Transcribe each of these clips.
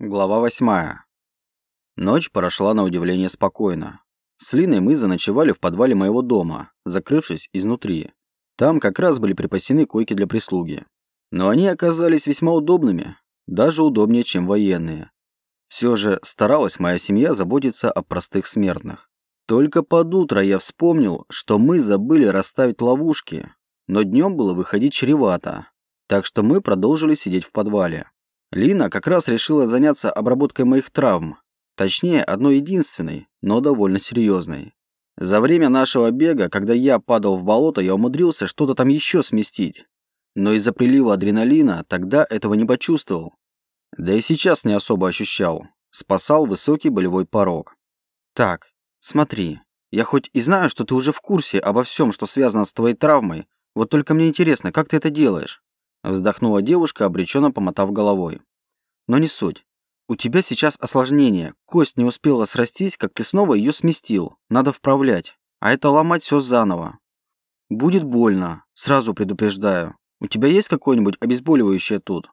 Глава восьмая. Ночь прошла на удивление спокойно. С Линой мы заночевали в подвале моего дома, закрывшись изнутри. Там как раз были припасены койки для прислуги. Но они оказались весьма удобными, даже удобнее, чем военные. Все же старалась моя семья заботиться о простых смертных. Только под утро я вспомнил, что мы забыли расставить ловушки, но днем было выходить чревато, так что мы продолжили сидеть в подвале. Лина как раз решила заняться обработкой моих травм. Точнее, одной единственной, но довольно серьезной. За время нашего бега, когда я падал в болото, я умудрился что-то там еще сместить. Но из-за прилива адреналина тогда этого не почувствовал. Да и сейчас не особо ощущал. Спасал высокий болевой порог. Так, смотри. Я хоть и знаю, что ты уже в курсе обо всем, что связано с твоей травмой, вот только мне интересно, как ты это делаешь? Вздохнула девушка, обреченно помотав головой. Но не суть. У тебя сейчас осложнение. Кость не успела срастись, как ты снова ее сместил. Надо вправлять. А это ломать все заново. Будет больно. Сразу предупреждаю. У тебя есть какое-нибудь обезболивающее тут?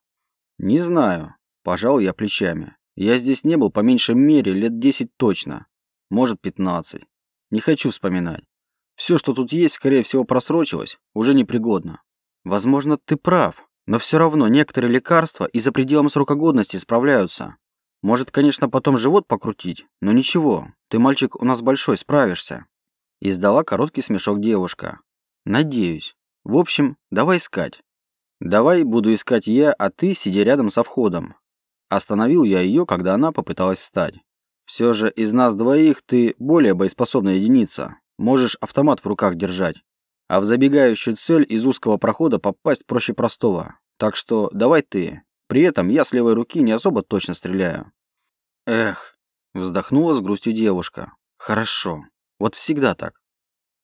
Не знаю. Пожал я плечами. Я здесь не был по меньшей мере лет 10 точно. Может, 15. Не хочу вспоминать. Все, что тут есть, скорее всего, просрочилось, уже непригодно. Возможно, ты прав, но все равно некоторые лекарства и за пределом срока годности справляются. Может, конечно, потом живот покрутить, но ничего, ты мальчик у нас большой, справишься. Издала короткий смешок девушка. Надеюсь. В общем, давай искать. Давай буду искать я, а ты сиди рядом со входом. Остановил я ее, когда она попыталась встать. Все же из нас двоих ты более боеспособная единица. Можешь автомат в руках держать. А в забегающую цель из узкого прохода попасть проще простого. Так что давай ты. При этом я с левой руки не особо точно стреляю. Эх, вздохнула с грустью девушка. Хорошо. Вот всегда так.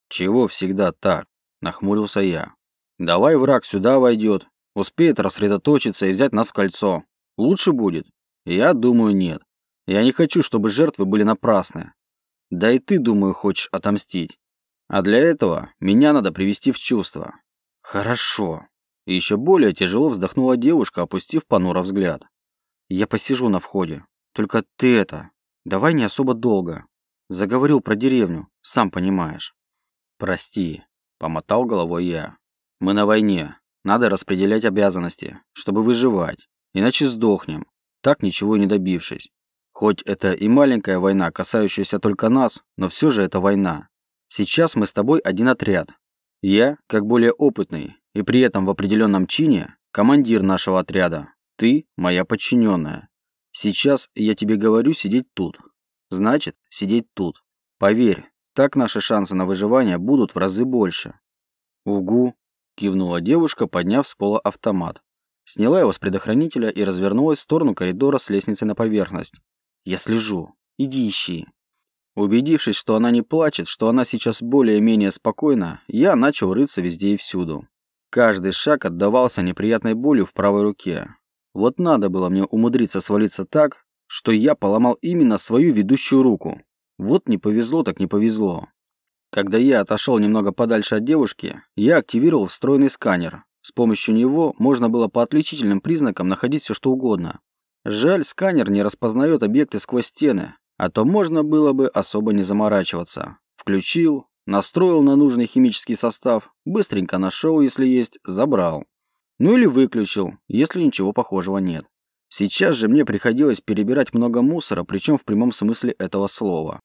Чего всегда так? Нахмурился я. Давай враг сюда войдет, успеет рассредоточиться и взять нас в кольцо. Лучше будет? Я думаю, нет. Я не хочу, чтобы жертвы были напрасны. Да и ты, думаю, хочешь отомстить. А для этого меня надо привести в чувство. Хорошо. Еще более тяжело вздохнула девушка, опустив понуро взгляд. Я посижу на входе. Только ты это, давай не особо долго. Заговорил про деревню, сам понимаешь. Прости, помотал головой я. Мы на войне. Надо распределять обязанности, чтобы выживать. Иначе сдохнем, так ничего и не добившись. Хоть это и маленькая война, касающаяся только нас, но все же это война. Сейчас мы с тобой один отряд. Я, как более опытный и при этом в определенном чине, командир нашего отряда. Ты моя подчиненная. Сейчас я тебе говорю сидеть тут. Значит, сидеть тут. Поверь, так наши шансы на выживание будут в разы больше. Угу, кивнула девушка, подняв с пола автомат. Сняла его с предохранителя и развернулась в сторону коридора с лестницей на поверхность. Я слежу. Иди ищи. Убедившись, что она не плачет, что она сейчас более-менее спокойна, я начал рыться везде и всюду. Каждый шаг отдавался неприятной болью в правой руке. Вот надо было мне умудриться свалиться так, что я поломал именно свою ведущую руку. Вот не повезло так не повезло. Когда я отошел немного подальше от девушки, я активировал встроенный сканер. С помощью него можно было по отличительным признакам находить все что угодно. Жаль, сканер не распознает объекты сквозь стены, а то можно было бы особо не заморачиваться. Включил, настроил на нужный химический состав, быстренько нашел, если есть, забрал. Ну или выключил, если ничего похожего нет. Сейчас же мне приходилось перебирать много мусора, причем в прямом смысле этого слова.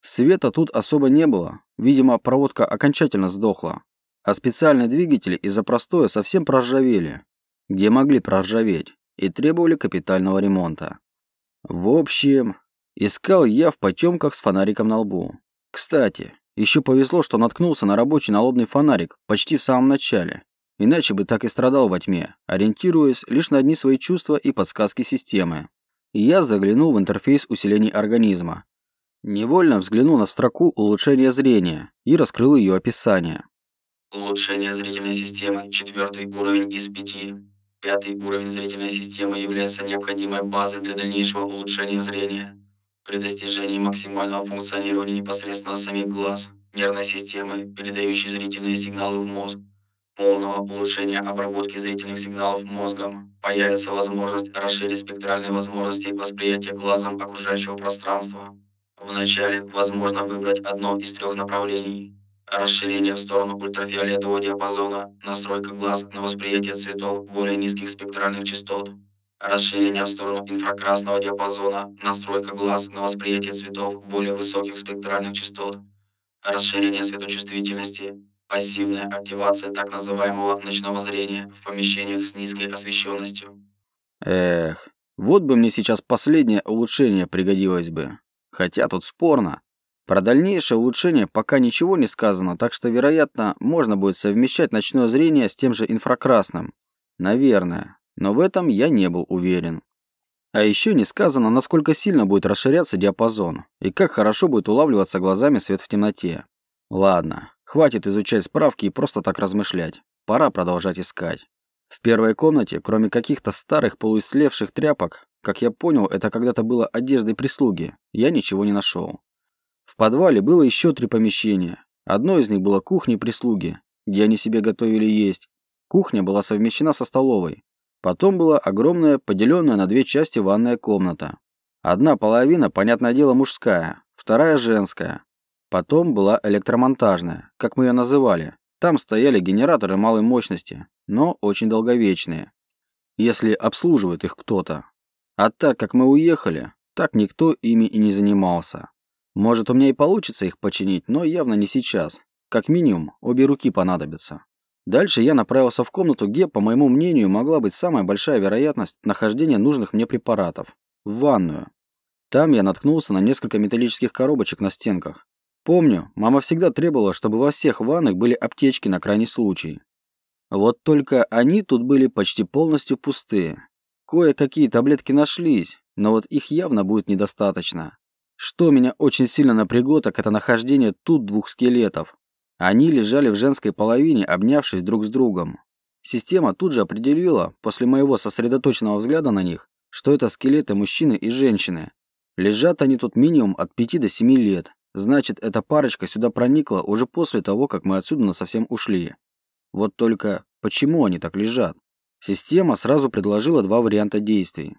Света тут особо не было, видимо, проводка окончательно сдохла. А специальные двигатели из-за простоя совсем проржавели, где могли проржаветь, и требовали капитального ремонта. В общем, Искал я в потемках с фонариком на лбу. Кстати, еще повезло, что наткнулся на рабочий налобный фонарик почти в самом начале. Иначе бы так и страдал во тьме, ориентируясь лишь на одни свои чувства и подсказки системы. Я заглянул в интерфейс усилений организма. Невольно взглянул на строку улучшения зрения и раскрыл ее описание. Улучшение зрительной системы – четвертый уровень из пяти. Пятый уровень зрительной системы является необходимой базой для дальнейшего улучшения зрения. При достижении максимального функционирования непосредственно самих глаз, нервной системы, передающей зрительные сигналы в мозг, полного улучшения обработки зрительных сигналов мозгом. Появится возможность расширить спектральные возможности восприятия глазом окружающего пространства. Вначале возможно выбрать одно из трех направлений. Расширение в сторону ультрафиолетового диапазона, настройка глаз на восприятие цветов более низких спектральных частот. Расширение в сторону инфракрасного диапазона, настройка глаз на восприятие цветов более высоких спектральных частот. Расширение светочувствительности, пассивная активация так называемого ночного зрения в помещениях с низкой освещенностью. Эх, вот бы мне сейчас последнее улучшение пригодилось бы. Хотя тут спорно. Про дальнейшее улучшение пока ничего не сказано, так что, вероятно, можно будет совмещать ночное зрение с тем же инфракрасным. Наверное. Но в этом я не был уверен. А еще не сказано, насколько сильно будет расширяться диапазон и как хорошо будет улавливаться глазами свет в темноте. Ладно, хватит изучать справки и просто так размышлять. Пора продолжать искать. В первой комнате, кроме каких-то старых полуислевших тряпок, как я понял, это когда-то было одеждой прислуги, я ничего не нашел. В подвале было еще три помещения. Одно из них было кухней прислуги, где они себе готовили есть. Кухня была совмещена со столовой. Потом была огромная, поделенная на две части ванная комната. Одна половина, понятное дело, мужская, вторая женская. Потом была электромонтажная, как мы ее называли. Там стояли генераторы малой мощности, но очень долговечные. Если обслуживает их кто-то. А так как мы уехали, так никто ими и не занимался. Может, у меня и получится их починить, но явно не сейчас. Как минимум, обе руки понадобятся. Дальше я направился в комнату, где, по моему мнению, могла быть самая большая вероятность нахождения нужных мне препаратов. В ванную. Там я наткнулся на несколько металлических коробочек на стенках. Помню, мама всегда требовала, чтобы во всех ваннах были аптечки на крайний случай. Вот только они тут были почти полностью пустые. Кое-какие таблетки нашлись, но вот их явно будет недостаточно. Что меня очень сильно напрягло, так это нахождение тут двух скелетов. Они лежали в женской половине, обнявшись друг с другом. Система тут же определила, после моего сосредоточенного взгляда на них, что это скелеты мужчины и женщины. Лежат они тут минимум от 5 до 7 лет. Значит, эта парочка сюда проникла уже после того, как мы отсюда насовсем ушли. Вот только почему они так лежат? Система сразу предложила два варианта действий.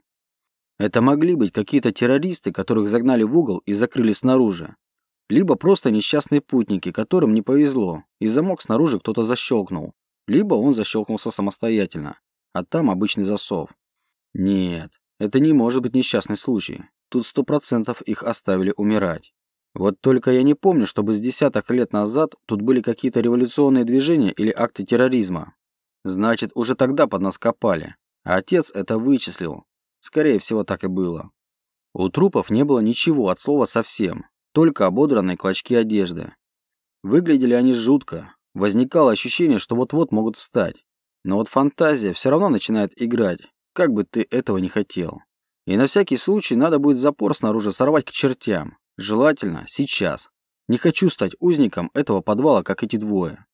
Это могли быть какие-то террористы, которых загнали в угол и закрыли снаружи. Либо просто несчастные путники, которым не повезло, и замок снаружи кто-то защелкнул. Либо он защелкнулся самостоятельно, а там обычный засов. Нет, это не может быть несчастный случай. Тут сто процентов их оставили умирать. Вот только я не помню, чтобы с десяток лет назад тут были какие-то революционные движения или акты терроризма. Значит, уже тогда под нас копали. А отец это вычислил. Скорее всего, так и было. У трупов не было ничего от слова совсем, только ободранные клочки одежды. Выглядели они жутко. Возникало ощущение, что вот-вот могут встать. Но вот фантазия все равно начинает играть, как бы ты этого не хотел. И на всякий случай надо будет запор снаружи сорвать к чертям. Желательно сейчас. Не хочу стать узником этого подвала, как эти двое.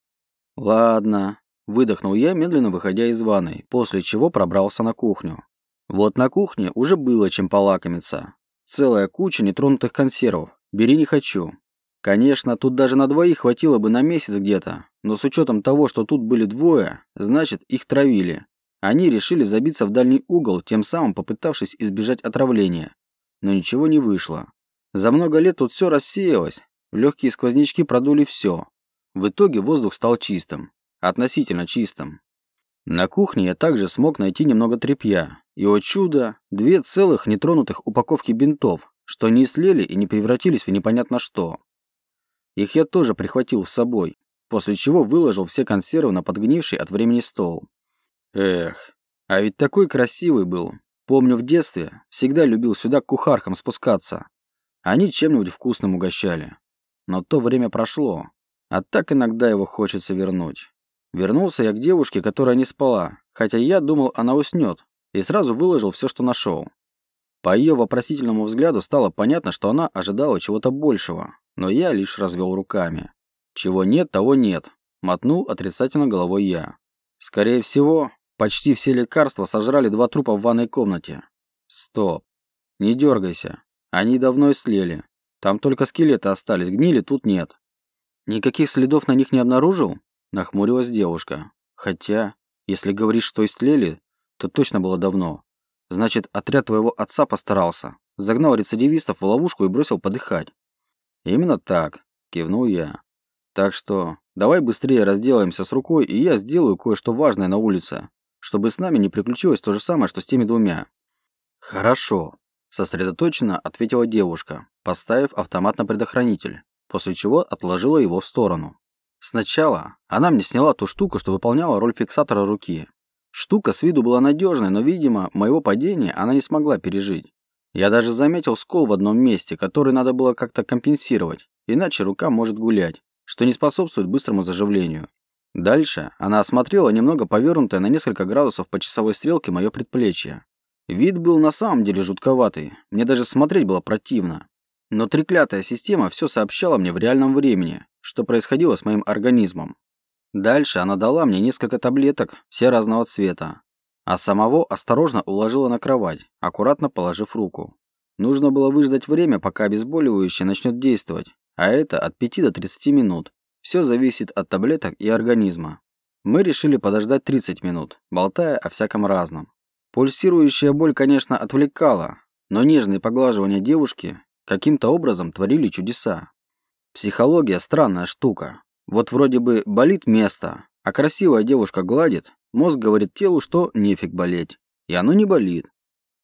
Ладно, выдохнул я, медленно выходя из ванной, после чего пробрался на кухню. Вот на кухне уже было чем полакомиться. Целая куча нетронутых консервов. Бери не хочу. Конечно, тут даже на двоих хватило бы на месяц где-то, но с учетом того, что тут были двое, значит, их травили. Они решили забиться в дальний угол, тем самым попытавшись избежать отравления. Но ничего не вышло. За много лет тут все рассеялось, легкие сквознячки продули все. В итоге воздух стал чистым. Относительно чистым. На кухне я также смог найти немного тряпья, и, о чудо, две целых нетронутых упаковки бинтов, что не слели и не превратились в непонятно что. Их я тоже прихватил с собой, после чего выложил все консервы на подгнивший от времени стол. Эх, а ведь такой красивый был. Помню в детстве, всегда любил сюда к кухаркам спускаться. Они чем-нибудь вкусным угощали. Но то время прошло, а так иногда его хочется вернуть. Вернулся я к девушке, которая не спала, хотя я думал, она уснет, и сразу выложил все, что нашел. По ее вопросительному взгляду стало понятно, что она ожидала чего-то большего, но я лишь развел руками. Чего нет, того нет, мотнул отрицательно головой я. Скорее всего, почти все лекарства сожрали два трупа в ванной комнате. Стоп. Не дергайся. Они давно слели. Там только скелеты остались, гнили тут нет. Никаких следов на них не обнаружил? Нахмурилась девушка. Хотя, если говоришь, что истлели, то точно было давно. Значит, отряд твоего отца постарался. Загнал рецидивистов в ловушку и бросил подыхать. Именно так, кивнул я. Так что давай быстрее разделаемся с рукой, и я сделаю кое-что важное на улице, чтобы с нами не приключилось то же самое, что с теми двумя. Хорошо, сосредоточенно ответила девушка, поставив автомат на предохранитель, после чего отложила его в сторону. Сначала она мне сняла ту штуку, что выполняла роль фиксатора руки. Штука с виду была надежной, но, видимо, моего падения она не смогла пережить. Я даже заметил скол в одном месте, который надо было как-то компенсировать, иначе рука может гулять, что не способствует быстрому заживлению. Дальше она осмотрела немного повернутое на несколько градусов по часовой стрелке мое предплечье. Вид был на самом деле жутковатый, мне даже смотреть было противно. Но треклятая система все сообщала мне в реальном времени, что происходило с моим организмом. Дальше она дала мне несколько таблеток, все разного цвета, а самого осторожно уложила на кровать, аккуратно положив руку. Нужно было выждать время, пока обезболивающее начнет действовать, а это от 5 до 30 минут. Все зависит от таблеток и организма. Мы решили подождать 30 минут, болтая о всяком разном. Пульсирующая боль, конечно, отвлекала, но нежные поглаживания девушки каким-то образом творили чудеса. Психология – странная штука. Вот вроде бы болит место, а красивая девушка гладит, мозг говорит телу, что нефиг болеть. И оно не болит.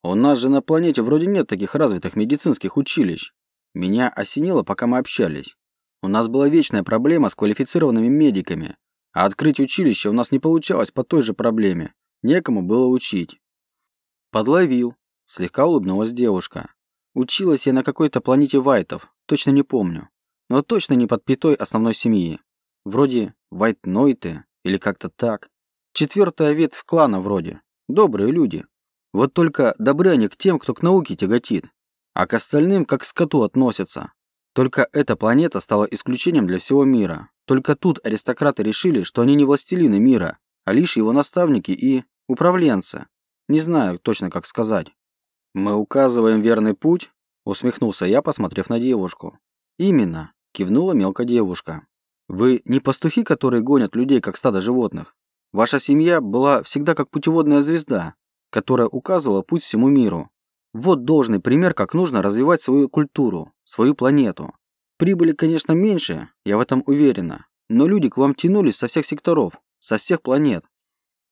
У нас же на планете вроде нет таких развитых медицинских училищ. Меня осенило, пока мы общались. У нас была вечная проблема с квалифицированными медиками, а открыть училище у нас не получалось по той же проблеме. Некому было учить. Подловил. Слегка улыбнулась девушка. Училась я на какой-то планете Вайтов, точно не помню. Но точно не под пятой основной семьи. Вроде Вайтнойты или как-то так. Четвертая ветвь клана вроде. Добрые люди. Вот только добры они к тем, кто к науке тяготит, а к остальным как к скоту относятся. Только эта планета стала исключением для всего мира. Только тут аристократы решили, что они не властелины мира, а лишь его наставники и управленцы. Не знаю точно, как сказать. Мы указываем верный путь, усмехнулся я, посмотрев на девушку. Именно, кивнула мелкая девушка. Вы не пастухи, которые гонят людей, как стадо животных. Ваша семья была всегда как путеводная звезда, которая указывала путь всему миру. Вот должный пример, как нужно развивать свою культуру, свою планету. Прибыли, конечно, меньше, я в этом уверена, но люди к вам тянулись со всех секторов, со всех планет.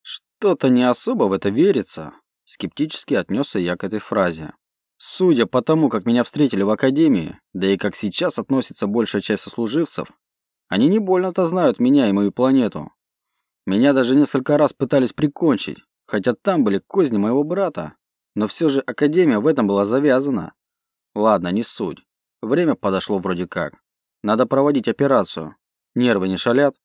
Что-то не особо в это верится, скептически отнесся я к этой фразе. Судя по тому, как меня встретили в академии, да и как сейчас относится большая часть сослуживцев, они не больно-то знают меня и мою планету. Меня даже несколько раз пытались прикончить, хотя там были козни моего брата. Но все же Академия в этом была завязана. Ладно, не суть. Время подошло вроде как. Надо проводить операцию. Нервы не шалят?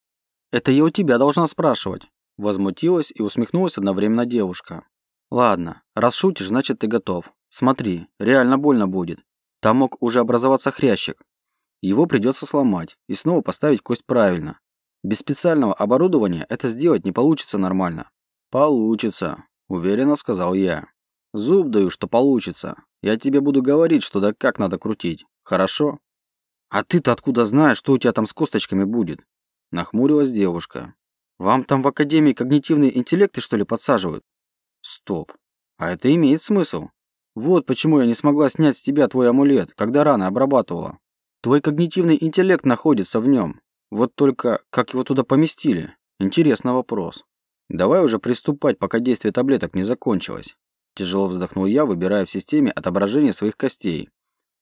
Это я у тебя должна спрашивать. Возмутилась и усмехнулась одновременно девушка. Ладно, раз шутишь, значит ты готов. Смотри, реально больно будет. Там мог уже образоваться хрящик. Его придется сломать и снова поставить кость правильно. Без специального оборудования это сделать не получится нормально. Получится, уверенно сказал я. Зуб даю, что получится. Я тебе буду говорить, что да как надо крутить. Хорошо? А ты-то откуда знаешь, что у тебя там с косточками будет? Нахмурилась девушка. Вам там в академии когнитивные интеллекты что ли подсаживают? Стоп. А это имеет смысл. Вот почему я не смогла снять с тебя твой амулет, когда раны обрабатывала. Твой когнитивный интеллект находится в нем. Вот только как его туда поместили? Интересный вопрос. Давай уже приступать, пока действие таблеток не закончилось. Тяжело вздохнул я, выбирая в системе отображение своих костей.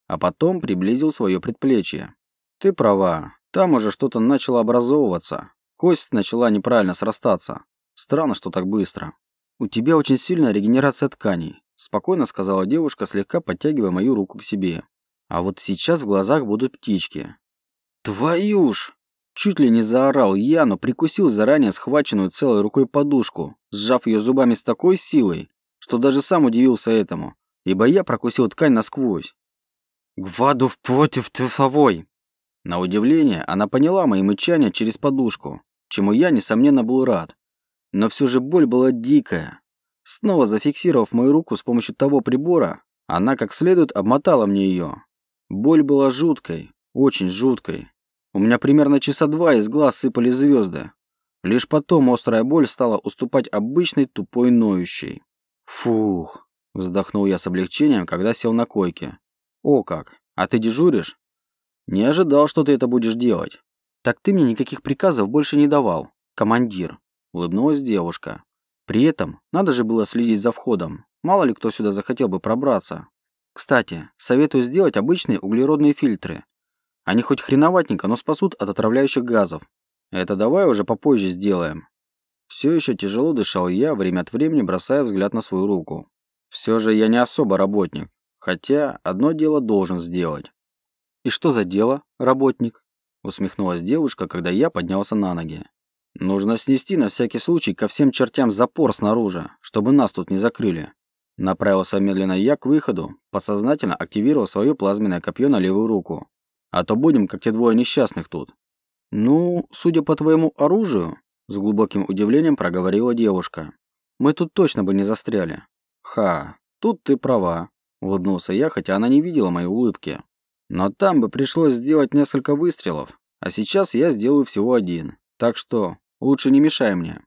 А потом приблизил свое предплечье. Ты права. Там уже что-то начало образовываться. Кость начала неправильно срастаться. Странно, что так быстро. У тебя очень сильная регенерация тканей, спокойно сказала девушка, слегка подтягивая мою руку к себе. А вот сейчас в глазах будут птички. Твою ж! Чуть ли не заорал я, но прикусил заранее схваченную целой рукой подушку, сжав ее зубами с такой силой, что даже сам удивился этому, ибо я прокусил ткань насквозь. «Гвадов против тифовой!» На удивление, она поняла мои мычания через подушку, чему я, несомненно, был рад. Но все же боль была дикая. Снова зафиксировав мою руку с помощью того прибора, она как следует обмотала мне ее, Боль была жуткой, очень жуткой. У меня примерно часа два из глаз сыпали звезды. Лишь потом острая боль стала уступать обычной тупой ноющей. Фух, вздохнул я с облегчением, когда сел на койке. О как, а ты дежуришь? Не ожидал, что ты это будешь делать. Так ты мне никаких приказов больше не давал, командир, улыбнулась девушка. При этом надо же было следить за входом. Мало ли кто сюда захотел бы пробраться. Кстати, советую сделать обычные углеродные фильтры. Они хоть хреноватенько, но спасут от отравляющих газов. Это давай уже попозже сделаем. Все еще тяжело дышал я, время от времени бросая взгляд на свою руку. Все же я не особо работник, хотя одно дело должен сделать. «И что за дело, работник?» усмехнулась девушка, когда я поднялся на ноги. «Нужно снести на всякий случай ко всем чертям запор снаружи, чтобы нас тут не закрыли». Направился медленно я к выходу, подсознательно активировав свое плазменное копье на левую руку. «А то будем, как те двое несчастных тут». «Ну, судя по твоему оружию», — с глубоким удивлением проговорила девушка, «мы тут точно бы не застряли». «Ха, тут ты права», — улыбнулся я, хотя она не видела моей улыбки. Но там бы пришлось сделать несколько выстрелов, а сейчас я сделаю всего один. Так что лучше не мешай мне.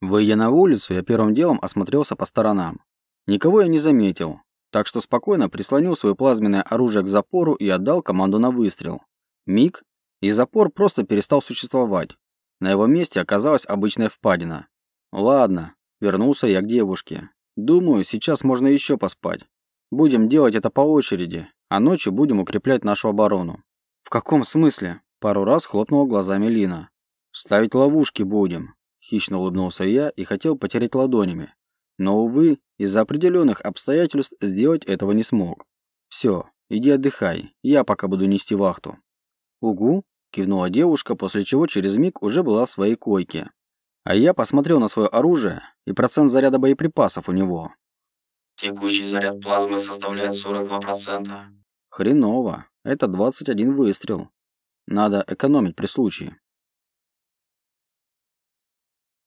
Выйдя на улицу, я первым делом осмотрелся по сторонам. Никого я не заметил, так что спокойно прислонил свое плазменное оружие к запору и отдал команду на выстрел. Миг, и запор просто перестал существовать. На его месте оказалась обычная впадина. Ладно, вернулся я к девушке. Думаю, сейчас можно еще поспать. Будем делать это по очереди, а ночью будем укреплять нашу оборону. В каком смысле? Пару раз хлопнула глазами Лина. Ставить ловушки будем. Хищно улыбнулся я и хотел потерять ладонями. Но, увы, из-за определенных обстоятельств сделать этого не смог. Все, иди отдыхай, я пока буду нести вахту. Угу, кивнула девушка, после чего через миг уже была в своей койке. А я посмотрел на свое оружие и процент заряда боеприпасов у него. Текущий заряд плазмы составляет 42%. Хреново. Это 21 выстрел. Надо экономить при случае.